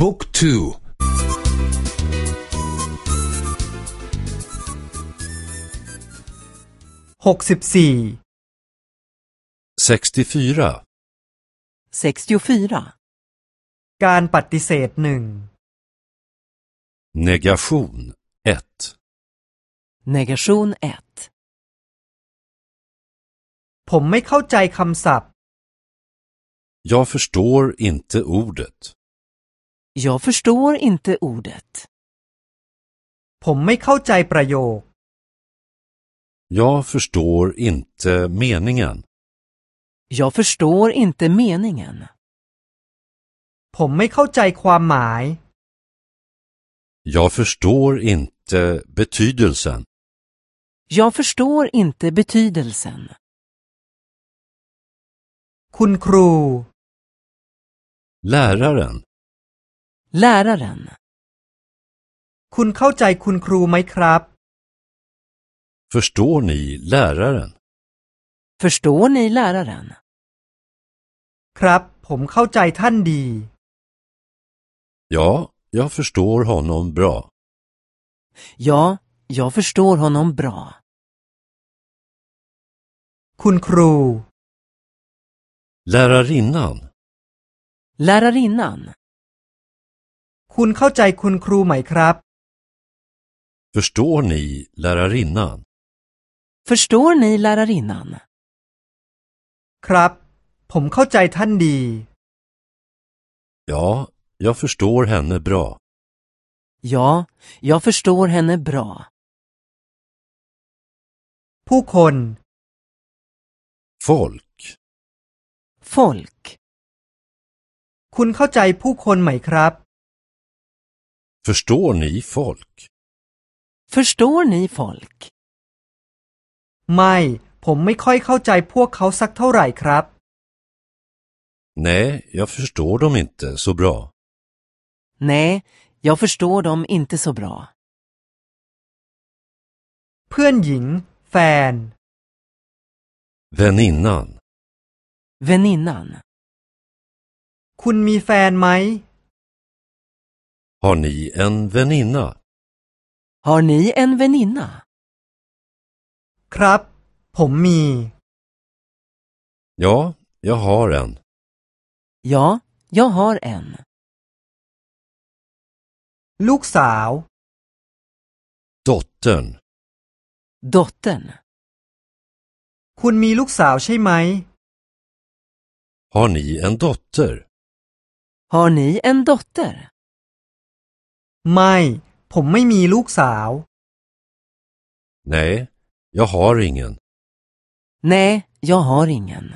บุ๊กทูหกสิบสี่ 64. 64. การปฏิเสธหนึ่ง Negation 1. Negation 1. ผมไม่เข้าใจคำศัพท์ Jag förstår inte ordet. Jag förstår inte ordet. ผมไม่เข้าใจประโยค Jag förstår inte meningen. Jag förstår inte meningen. ผมไม่เข้าใจความหมาย Jag förstår inte betydelsen. Jag förstår inte betydelsen. คุณครู Läraren. Läraren. คุณเข้าใจคุณครูไหมครับ Förstår ni läraren? Förstår ni läraren? ครับ ผมเข้าใจท่านดี Ja, jag förstår honom bra. Ja, jag förstår honom bra. คุณครู Lärarinnan. Lärarinnan. คุณเข้าใจคุณครูไหมครับ Förstår ni lärarinnan? Förstår ni lärarinnan? ครับ ผมเข้าใจท่านดี Ja, jag förstår henne bra. Ja, jag förstår henne bra. ผู้คน Folk. Folk. คุณเข้าใจผู้คนไหมครับ Förstår ni folk? Förstår ni folk? ไม่ ผมไม่ค่อยเข้าใจพวกเขาสักเท่าไหร่ครับ Nej, jag förstår dem inte så bra. Nej, jag förstår dem inte så bra. เพื่อนหญิง แฟน Väninnan. Väninnan. คุณมีแฟนไหม Har ni en väninna? Har ni en väninna? ครับ ผมมี Ja, jag har en. Ja, jag har en. ลูกสาว Dottern. Dottern. คุณมีลูกสาวใช่ไหม Har ni en dotter? Har ni en dotter? ไม่ ผมไม่มีลูกสาว Nej, jag har ingen. Nej, jag har ingen.